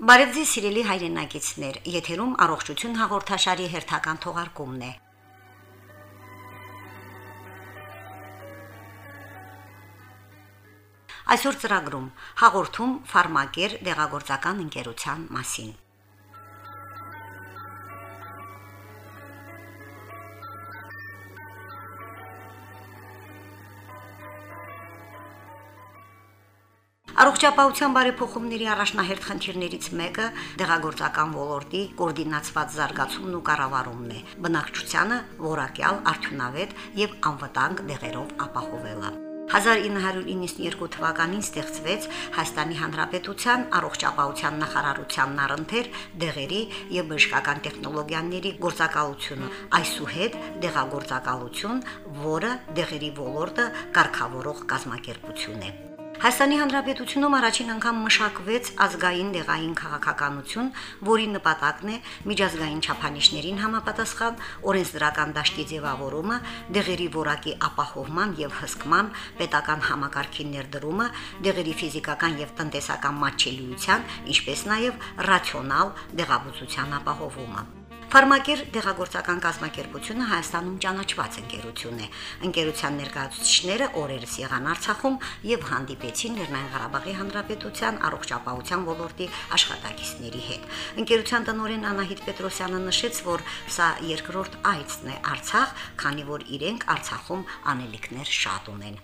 Բարև ձեզ սիրելի հայրենակիցներ, եթերում առողջություն հաղորդաշարի հերթական թողարկումն է։ Այսօր ծրագրում հաղորդում ֆարմակեր դեղագործական ընկերության մասին։ Առողջապահության բարեփոխումների առաջնահերթ խնդիրներից մեկը դեղագործական ոլորտի կոորդինացված զարգացումն ու կառավարումն է։ Բնակչությանը որակյալ, արդյունավետ եւ անվտանգ դեղերով ապահովելը։ 1992 թվականին ստեղծվեց Հայաստանի Հանրապետության առողջապահության նախարարությանն առընթեր դեղերի եւ բժշկական տեխնոլոգիաների գործակալությունը, այսուհետ դեղագործակալություն, որը դեղերի ոլորտը կարգավորող կազմակերպություն է։ Հայաստանի Հանրապետությունում առաջին անգամ մշակվեց ազգային դեղային քաղաքականություն, որի նպատակն է միջազգային չափանիշներին համապատասխան օրենսդրական դաշտի ձևավորումը, դեղերի որակի ապահովման եւ հսկման պետական համակարգի ներդրումը, դեղերի ֆիզիկական եւ տնտեսական մատչելիության, ինչպես նաեւ ռացիոնալ դեղաբուծության ապահովումը։ Ֆարմակեր դեղագործական կազմակերպությունը Հայաստանում ճանաչված ընկերություն է։ Ընկերության ներկայացուցիչները օրերս եղան Արցախում եւ հանդիպեցին Լեռնային Ղարաբաղի Հանրապետության առողջապահության ոլորտի աշխատակիցների հետ։ Ընկերության տնօրեն Անահիտ Պետրոսյանը նշեց, որ սա երկրորդ այցն է Արցախ, քանի որ իրենք Արցախում անելիքներ շատ ունեն։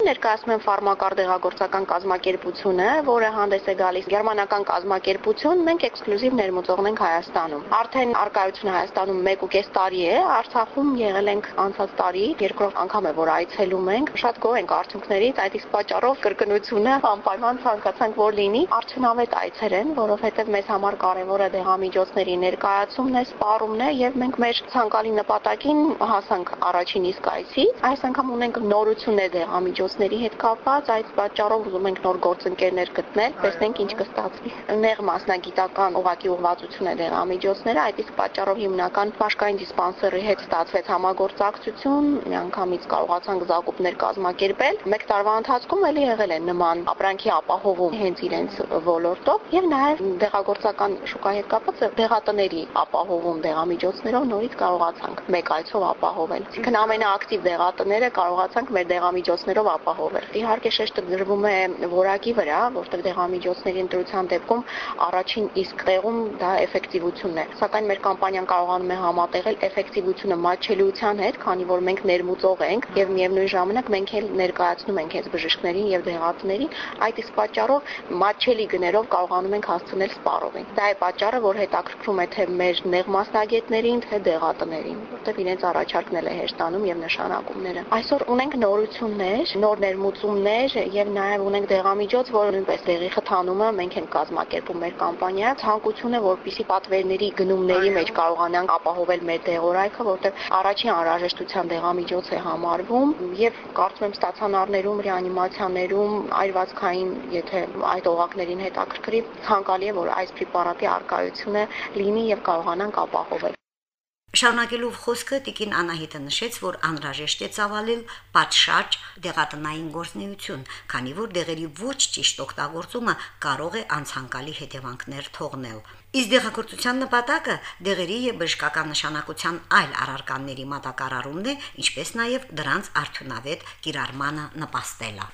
Ներկայացնում եմ ֆարմակար դեղագործական կազմակերպությունը, որը հանդես է գալիս գերմանական կազմակերպություն, մենք էքսկլյուզիվ ներմուծողն ենք Հայաստանում։ Արդեն արկայությունը Հայաստանում 1.5 տարի է, Արցախում եղել ենք անցած տարի, երկրորդ անգամ է որ այցելում ենք։ Շատ գոհ ենք արդյունքներից, այդ իսկ պատճառով կրկնությունը անպայման ցանկացանք որ լինի արդյունավետ այցեր են, որովհետև մեզ համար կարևոր է դեղամիջոցների ներկայացումն է, սպառումն է եւ մենք մեր ցանկալի նպատակին հասանք առաջին իսկ այցի։ Այս անգամ ունենք նորություններ դեղամիջոց միջոցների հետ կապված, այդ պատճառով ուզում ենք նոր գործընկերներ գտնել, տեսնենք ինչ կստացվի։ Նեղ մասնագիտական ուղակի ուղղվածություն է դեղամիջոցները, այդ իսկ պատճառով հիմնական բաշկային դիսպանսերի հետ ստացվեց համագործակցություն, միանգամից կարողացանք զակումներ կազմակերպել։ Մեկ տարվա ընթացքում ելի եղել է նման ապրանքի ապահովում հենց իրենց ոլորտով եւ նաեւ դեղագործական շուկայի հետ կապված դեղատների ապահովում դեղամիջոցներով նորից կարողացանք մեկ այցով ապահովել։ Այսինքն ամենաակտիվ դեղատները կարողացանք մեր դեղամիջոցներով ապահովել։ Իհարկե շեշտը դրվում է որակի վրա, որտեղ դեղամիջոցների ընտրության դեպքում առաջին իսկ տեղում դա էֆեկտիվությունն է։ Սակայն մեր կամպանիան կարողանում է համատեղել էֆեկտիվությունը մատչելիության հետ, քանի որ մենք ներմուծող ենք եւ միևնույն ժամանակ մենք էլ ներկայացնում ենք այս բժիշկներին եւ դեղատներին, այդ իսկ պատճառով մատչելի գներով կարողանում ենք հասցնել սպառողին։ Դա է պատճառը, որ հետաքրքրում է թե մեր նեղ մասնագետներին, թե դեղատներին, որտեղ իրենց առաջարկն է հեշտանում եւ նշանակումները։ Այսօր ունենք նորություններ, նոր նոր ներմուծումներ եւ նաեւ ունենք դեղամիջոց, որը նույնպես դեղի խթանումը մենք ենք կազմակերպում մեր կամպանիայում։ Ցանկությունը, որպիսի պատվերների գնումների մեջ կարողանանք ապահովել մեր դեղորայքը, որտեղ առաջին անհրաժեշտության դեղամիջոց է համարվում եւ կարծում եմ ստացանարներում, ռեանիմացիաներում այրվածքային, եթե այդ օղակներին հետաքրքրի, ցանկալի է, որ այս պրեպարատի արկայությունը լինի եւ կարողանանք ապահովել։ Շարունակելով խոսքը Տիկին Անահիտը նշեց, որ անհրաժեշտ է ցավալել պատշաճ դեղատնային գործնեություն, քանի որ դեղերի ոչ ճիշտ օգտագործումը կարող է անցանկալի հետևանքներ թողնել։ Իսկ դեղագործության նպատակը դեղերի եւ բժշկական նշանակության այլ առարկաների մատակարարումն է, ինչպես նաեւ դրանց արդյունավետ կիրառմանը նպաստելը։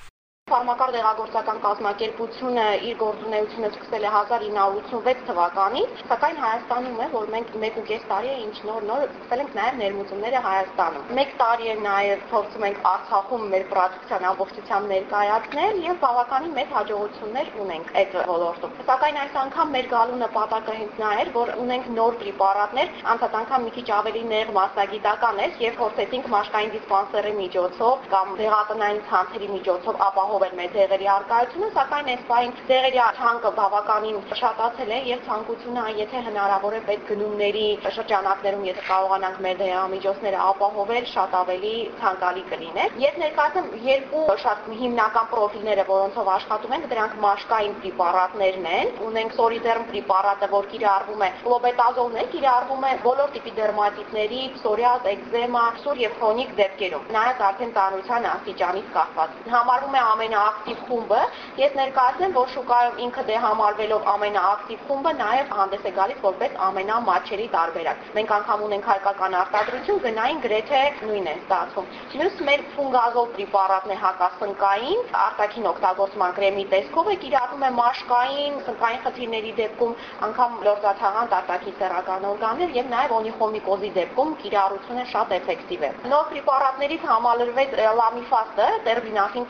Ֆարմակար դեղագործական կազմակերպությունը իր գործունեությունը սկսել է 1986 թվականից, սակայն Հայաստանում է, որ մենք 1.5 տարի է ինչ նոր-նոր սկսել ենք նաև ներմուծումները Հայաստանում։ 1 տարի է նաև փորձում ենք Արցախում մեր պրոդուկցիան ամբողջությամբ ներկայացնել եւ բավականին մեծ հաջողություններ ունենք այդ ոլորտում։ Սակայն այս անգամ մեր գալու նպատակը հենց նա էր, որ ունենք նոր պրեպարատներ, անցած անգամ մի քիչ ավելի նեղ մասնագիտական էր եւ փորձեցինք մաշկային դիսպանսերի միջոցով կամ դեղատնային ցանցերի միջոցով ապահով ապահովել մեր դեղերի արկայությունը, սակայն այս բային դեղերի ցանկը բավականին շատացել է եւ ցանկությունը, եթե հնարավոր է պետք գնումների շրջանակներում, եթե կարողանանք մեր դեղամիջոցները ապահովել, շատ ավելի ցանկալի կլիներ։ Ես ներկայացնում երկու շատ հիմնական պրոֆիլները, որոնցով աշխատում ենք, դրանք մաշկային պրեպարատներն են։ Ունենք Soriderm պրեպարատը, որ կիրառվում է ֆլոբետազոլն է, կիրառվում է բոլոր տիպի դերմատիտների, psoriaz, էկզեմա, սուր եւ քրոնիկ դեպքերում։ Նայած արդեն ծանրության աստիճանից կախված։ Համարվում է ամեն ամենաակտիվ խումբը։ Ես ներկայացնեմ, որ շուկայում ինքը դե համարվելով ամենաակտիվ խումբը նաև հանդես է գալիս որպես ամենամատչելի տարբերակ։ Մենք անգամ ունենք հայկական արտադրություն, գնային գրեթե նույնն է ստացվում։ Մյուս մեր ֆունգազոլ պրեպարատն է հակասնկային, արտաքին օգտագործման կրեմի տեսքով է կիրառվում է մաշկային, սնկային խնդիրների դեպքում, անգամ լորձաթաղանթ արտաքին սեռական օրգաններ եւ նաև օնիխոմիկոզի դեպքում կիրառությունը շատ էֆեկտիվ է։ Նոր պրեպարատներից համալրվեց լամիֆաստը, տերբինաֆին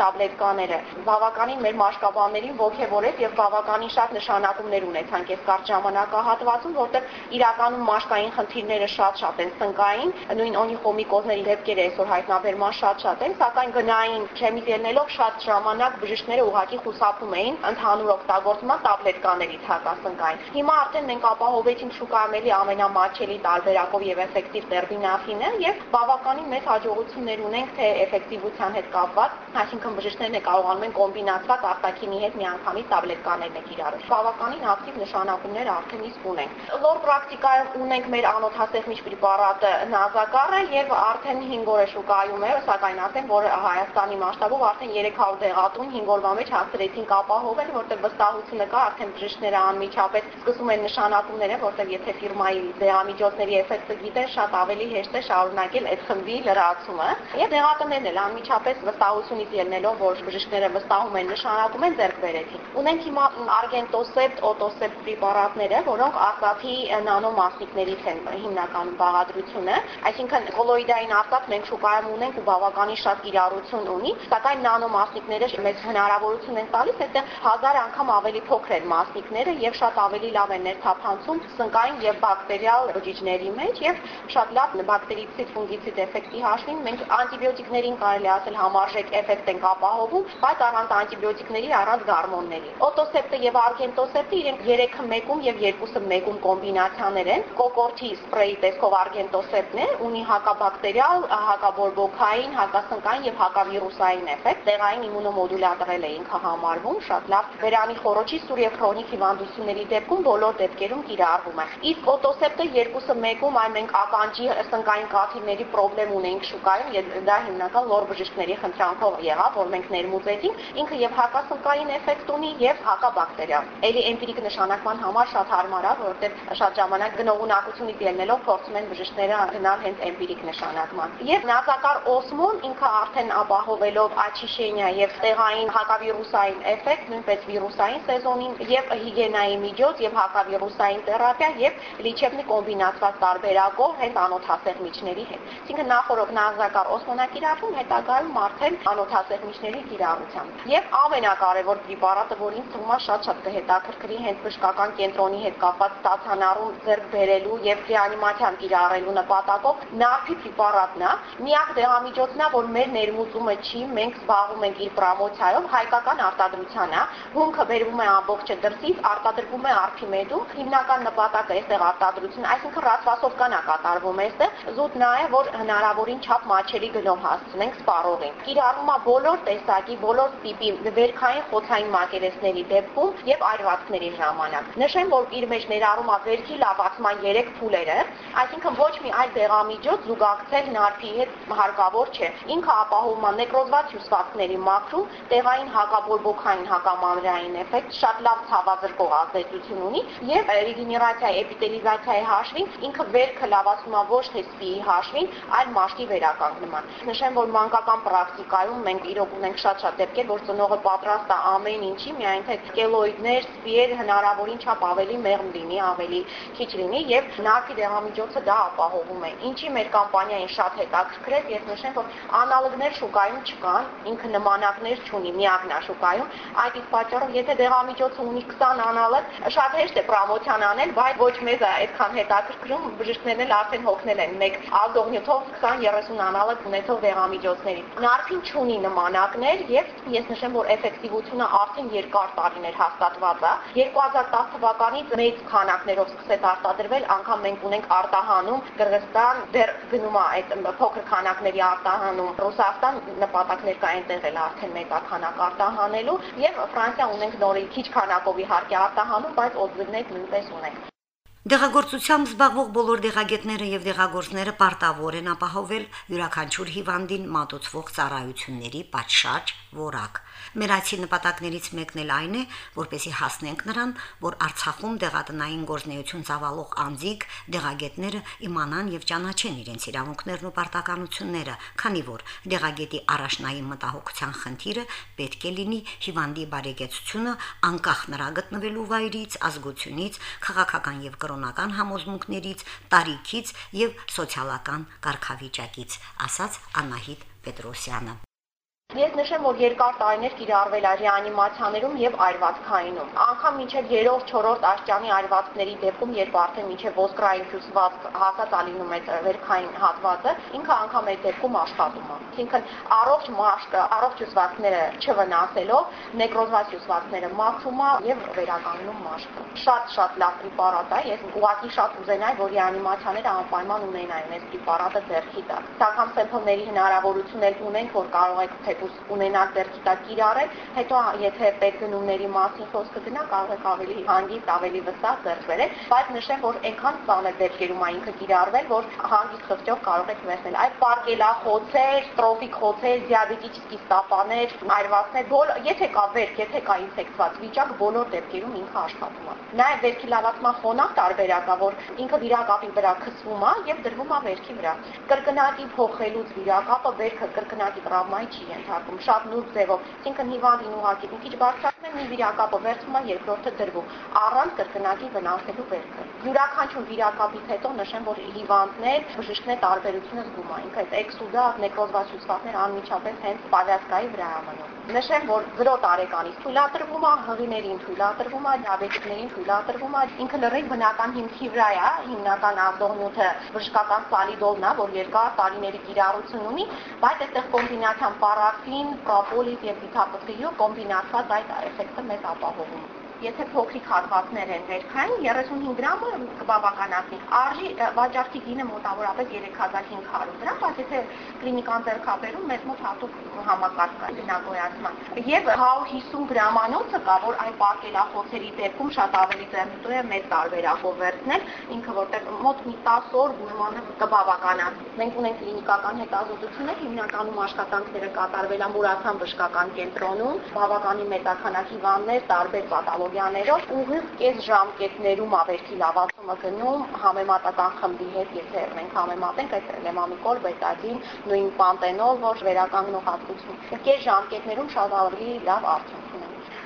տաբլետկաները։ Բավականին մեր մաշկաբաններին ողջևորեց եւ բավականին շատ նշանակումներ ունեցան այս կարճ ժամանակահատվածում, որտեղ իրականում մաշկային խնդիրները շատ-շատ են սնկային, նույն օնիխոմիկոզների դեպքերը այսօր հայտնաբերման շատ-շատ են, սակայն գնային քեմիկ ելնելով շատ ժամանակ բժիշկները ուղղակի խուսափում էին ընդհանուր օգտագործման տաբլետկաներից հակասնկային։ Հիմա արդեն մենք ապահովեցինք շուկայում էլի ամենամատչելի տարբերակով եւ էֆեկտիվ տերբինաֆինը եւ բավականին մեծ հաջողություններ ունենք թե էֆեկտիվության հետ կապված, այսինքն բժիշկներն է կարողանում են կոմբինացված արտաքինի հետ միանգամից տաբլետկաներն է կիրառել։ Բավականին ակտիվ նշանակումներ արդեն իսկ ունենք։ Լոր պրակտիկայում ունենք մեր անոթասեղմիչ պրեպարատը նազակարը եւ արդեն 5 օր է շուկայում է, սակայն ասեմ, որ Հայաստանի մասշտաբով արդեն 300 դեղատուն 5 օրվա մեջ հասցրեցինք ապահովել, որտեղ վստահությունը կա, արդեն բժիշկները անմիջապես սկսում են նշանակումները, որտեղ եթե ֆիրմայի դեղամիջոցների էֆեկտը գիտեն, շատ ավելի հեշտ է շարունակել այդ խմբի լրացումը։ Եվ դեղատներն էլ անմիջապես վստահությունից ելնելով, որ բժիշկները վստահում են, նշանակում են ձեռք բերեցին։ Ունենք հիմա արգենտոսեպտ, օտոսեպտ պրեպարատները, որոնք արտափի նանոմասնիկներից են հիմնականում բաղադրությունը, այսինքն կոլոիդային արտափ մենք շուկայում ունենք ու բավականին շատ կիրառություն ունի, սակայն նանոմասնիկները մեծ հնարավորություն են տալիս այդտեղ 1000 անգամ ավելի փոքր են մասնիկները եւ շատ ավելի լավ են ներթափանցում սնկային եւ բակտերիալ բջիջների մեջ եւ շատ լավ բակտերիցիդ ֆունգիցիդ էֆեկտի հաշվին մենք անտիբիոտիկներին կարելի ասել համարժեք էֆեկտ ենք ապահովում, բայց առանց անտիբիոտիկների առանց գարմոնների։ Օտոսեպտը եւ արգենտոսեպտը իրենք 3-ը մեկում եւ 2-ը մեկում կոմբինացիաներ են։ Կոկորտի սպրեյի տեսքով արգենտոսեպտն է, ունի հակաբակտերիալ, հակաբորբոքային, հակասնկային եւ հակավիրուսային էֆեկտ։ Տեղային իմունոմոդուլատոր է ինքը համարվում, շատ լավ վերանի խորոչի սուր եւ քրոնիկ հիվանդությունների դեպքում բոլոր դեպքերում կիրառվում է։ Իսկ օտոսեպտը երկուսը մեկում այն մենք ականջի սնկային կաթիլների խնդրեմ ունեինք շուկայում, դա հիմնական լոր բժիշկների խնդրանքով եղավ, որ մենք ներմուծեցինք, ինքը եւ հակասնկային էֆեկտ ունի եւ հակաբակտերիալ։ Էլի էմպիրիկ նշանակման համար շատ հարմար է, որովհետեւ շատ ժամանակ գնողունակությունից ելնելով փորձում են բժիշկները գնալ հենց էմպիրիկ նշանակման։ Եվ նազակար օսմոն ինքը արդեն ապահովելով աչիշենիա եւ տեղային հակավիրուսային էֆեկտ, նույնպես վիրուսային սեզոնին եւ հիգիենայի միջոց եւ հակավիրուսային թերապիա եւ լիչեբնի կոմբինացված տարբերակով հենց անոթասեղմիչների հետ։ Այսինքն նախորդ նազակար օսմոնակիրառում հետագայում արդեն անոթասեղմիչների կիրառությամբ։ Եւ ամենակարևոր պրեպարատը, որ ինձ թվում է շատ-շատ կհետաքրքրի հենց բժշկական կենտրոնի հետ կապված ստացանարում ձեռք բերելու եւ ռեանիմացիան կիրառելու նպատակով նարդի պրեպարատն է։ Միակ դեղամիջոցն է, որ մեր ներմուծումը չի, մենք զբաղվում ենք իր պրոմոցիայով, հայկական արտադրության է։ Հունքը բերվում է ամբողջը դրսից, արտադրվում է արփիմեդում։ Հիմնական նպատակը այստեղ արտադրություն, այսինքն ռացվասովկանա կատարվում է այստեղ։ Զուտ նա է, որ հնարավորին չափ մաչերի գնով հասցնենք սպառողին։ Կիրառվում է բոլոր տեսակի, բոլոր տիպի վերքային խոցային մակերեսների դեպքում եւ այրվածքների ժամանակ։ Նշեմ, որ իր մեջ ներառում է վերքի լավացման 3 փուլերը, այսինքն ոչ մի այլ դեղամիջոց զուգակցել նարդի հետ հարկավոր չէ։ Ինքը ապահովում է նեկրոզված հյուսվածքների մաքրում, տեղային հակաբորբոքային հակամանրային էֆեկտ, շատ լավ ցավազրկող ազդեցություն ունի եւ ռեգեներացիայի էպիտելիզացիայի հաշվին ինքը վերքը լավացնում է ոչ թե սպիի հաշվին, այլ մաշկի վերականգնման։ Նշեմ, որ մանկական պրակտիկայում մենք իրոք ունենք շատ-շատ դեպքեր, որ ծնողը պատրաստ է ամեն ինչի, միայն թե կելոիդներ, սպիեր հնարավորին չափ ավելի մեղմ լինի, ավելի քիչ լինի եւ նարդի դեղամիջոցը դա ապահովում է։ Ինչի մեր կամպանիային շատ հետաքրքրեց, ես նշեմ, որ անալոգներ շուկայում չկան, ինքը նմանակներ չունի, միակն է շուկայում։ Այդ իսկ պատճառով, եթե դեղամիջոցը ունի 20 անալոգ, շատ հեշտ է պրոմոցիան անել, բայց ոչ մեզ է այդքան հետաքրքրում, բժիշկներն էլ արդեն հոգնել են մեկ ալդողնյութով 20-30 անալոգ ունեցող դեղամիջոցների։ Նարդին չունի նմանակներ Եվ ես նշեմ, որ էֆեկտիվությունը արդեն երկար տարիներ հաստատված է։ 2010 թվականից մեծ քանակներով սկսեց արտադրվել, անկամ մենք ունենք արտահանում Կырգызստան դեռ գնում է այդ փոքր քանակների արտահանում։ Ռուսաստան նպատակներ կա այնտեղ էլ արդեն մեծականակ արտահանելու եւ Ֆրանսիա ունենք նորից քիչ քանակով իհարկե արտահանում, բայց օբլիգներ նույնպես ունենք։ Դեղագործությամբ զբաղվող բոլոր դեղագետները եւ դեղագործները պարտավոր են ապահովել յուրաքանչյուր հիվանդին մատուցվող ծառայությունների պատշաճ որակ։ Մեր այցի նպատակներից մեկն էլ այն է, որպեսի հասնենք նրան, որ Արցախում դեղատնային գործնեություն ծավալող անձիկ, դեղագետները իմանան եւ ճանաչեն իրենց իրավունքներն ու պարտականությունները, քանի որ դեղագետի առաջնային մտահոգության խնդիրը պետք է լինի հիվանդի բարեկեցությունը անկախ նրա գտնվելու վայրից, ազգությունից, քաղաքական եւ կրոնական համոզմունքներից, տարիքից եւ սոցիալական կարգավիճակից, ասաց Անահիտ Պետրոսյանը։ Ես նշեմ, որ երկար տարիներ կիրառվել է ռեանիմացիաներում եւ այրվածքայինում։ Անկամ մինչեւ 3-րդ, 4-րդ աշճանի այրվածքների դեպքում, երբ արդեն մինչեւ ոսկրային հյուսված հասած ալինում է վերքային հատվածը, ինքը անգամ այդ դեպքում աշխատում է։ Այսինքն առողջ մաշկը, առողջ հյուսվածքները չվնասելով, նեկրոզված հյուսվածքները մաքրում է եւ վերականգնում մաշկը։ Շատ-շատ լավ պրեպարատ է։ Ես ուղղակի շատ ուզենայի, որ ռեանիմացիաները անպայման ունենային այս պրեպարատը ձեռքի տակ։ Սակայն սեմփլների հնարավորություն էլ ունենք, որ կարող եք թեկուս ունենալ ձեռքի տակ կիրառել, հետո եթե պետգնումների մասին խոսքը գնա, կարող եք ավելի հանգիստ, ավելի վստահ ձեռք բերել, բայց նշեմ, որ այնքան ձեռքերում է ինքը կիրառվել, որ հանգիստ խղճով կարող եք վերցնել։ Այդ պարկելախոցեր, տրոֆիկ խոցեր, դիաբետիկի ստապաներ, այրվածքներ, բոլ, եթե կա վերք, եթե կա ինֆեկցված վիճակ, բոլոր դեպքերում ինքը աշխատում է։ Նաև վերքի լավացման խոնավ տարբերակ է, որ ինքը վիրակապի վրա քսվում է եւ դրվում է վերքի վրա։ Կրկնակի փոխելուց վիրակապը վերքը կրկնակի տրավմայի չի ենթարկում, շատ նուրբ ձևով, այսինքն հիվանդին ուղղակի մի քիչ բարձրացնում են մի վիրակապը վերցում են, երկրորդը դրվում, առանց կրկնակի վնասելու վերքը։ Յուրաքանչյուր վիրակապից հետո նշեմ, որ հիվանդներ բժիշկներ տարբերությունը զգում են, այդ էքսուդա նեկրոզված հյուսվածքներ անմիջապես հենց պալյասկայի վրա է մնում։ Նշեմ, որ 0 տարեկանից թույլատրվում է, հղիներին թույլատրվում է, դիաբետիկներին թույլատրվում է, ինքը լրիվ բնական հիմքի վրա է, հիմնական ազդողնյութը բժշկական սալիդոլն է, որ երկար տարիների կիրառություն ունի, բայց այդտեղ կոմբինացիան պարաֆին, պրոպոլիս եւ բիթապտրիո կոմբինացված այդ էֆեկտը մեզ ապահովում եթե փոքրիկ հատվածներ են վերքային 35 գրամը կբավականացնի արժի վաճառքի գինը մոտավորապես 3500 դրամ բայց եթե կլինիկան ձեռքաբերում մեզ մոտ հատուկ համակարգ կա գնագոյացման եւ 150 գրամանոցը կա որ այն պարկելախոցերի դեպքում շատ ավելի ձեռնտու է մեծ տարբերակով վերցնել ինքը որտեղ մոտ մի 10 օր բուժմանը կբավականացնի մենք ունենք կլինիկական հետազոտություններ հիմնականում աշխատանքները կատարվել են Մուրացան բժշկական կենտրոնում բավականին մեծաքանակի վաններ տարբեր պատալոգ տեխնոլոգիաներով ուղիղ կես ժամկետներում ավերքի լավացումը գնում համեմատական խմբի հետ, եթե մենք համեմատենք այդ լեմամիկոլ, բետադին, նույն պանտենոլ, որ վերականգնող հատկություն։ Կես ժամկետներում շատ ավելի լավ արդյունք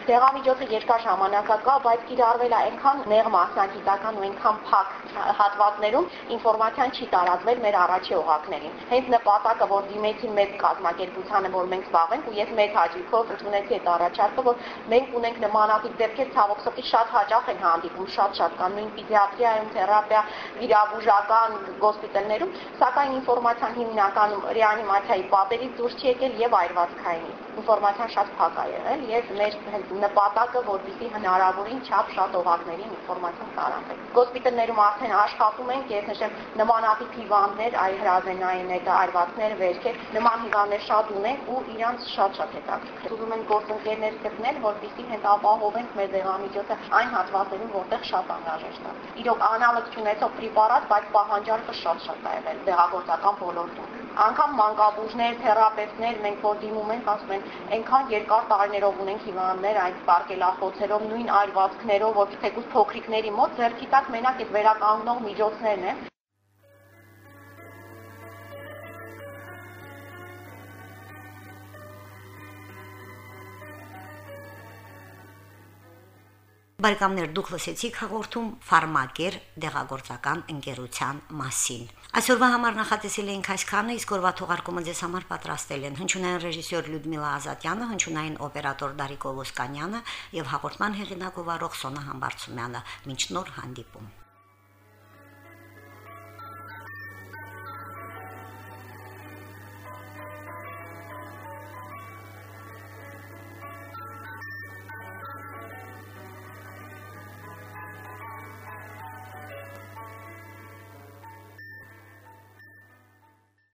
Դեղամիջոցը երկար ժամանակակա, բայց կիրառվել է այնքան նեղ մասնագիտական ու այնքան փակ հատվածներում ինֆորմացիան չի տարածվել մեր առաջի օղակներին։ Հենց նպատակը, որ դիմեցի մեծ կազմակերպությանը, որ մենք զբաղենք ու ես մեծ հաճույքով ընդունեցի այդ առաջարկը, որ մենք ունենք նմանատիպ դեպքեր ցավոք սրտի շատ հաճախ են հանդիպում, շատ-շատ կան նույն պեդիատրիայում, թերապիա, վիրաբուժական գոսպիտալներում, սակայն ինֆորմացիան հիմնականում ռեանիմացիայի պատերից դուրս չի եկել եւ այրվածքային ինֆորմացիան շատ փակ է եղել եւ մեր նպատակը որպեսզի հնարավորին չափ շատ օղակներին ինֆորմացիան տարածել։ Գոսպիտալներում արդեն աշխատում ենք, ես նշեմ նմանատիպ հիվանդներ, այ հրազենային այդ այրվածքներ, վերքեր, նման հիվանդներ շատ ունենք ու իրանց շատ-շատ հետաքրքիր։ Ուզում ենք գործընկերներ գտնել, որպեսզի հենց ապահովենք մեր դեղամիջոցը այն հատվածներում, որտեղ շատ անհրաժեշտ է։ Իրոք անալոգ չունեցող պրեպարատ, բայց պահանջարկը շատ-շատ է եղել դեղագործական ոլորտում անգամ մանկաբույժներ, թերապևտներ մենք որ դիմում ենք, ասում են, այնքան երկար տարիներով ունենք հիվանդներ այդ պարկելախոցերով, նույն այրվածքներով, որ թեկուզ փոքրիկների մոտ ձեռքի տակ մենակ այդ վերականգնող միջոցներն են, Բարեկամներ դուք լսեցիք հաղորդում Ֆարմակեր դեղագործական ընկերության մասին։ Այսօրվա համար նախատեսել էինք այսքանը, իսկ օրվա թողարկումը ձեզ համար պատրաստել են հնչյունային ռեժիսոր Լյուդմիլա Ազատյանը, հնչյունային օպերատոր Դարիկ Օլոսկանյանը եւ հաղորդման հեղինակ ով Սոնա Համբարձումյանը։ Մինչ նոր հանդիպում։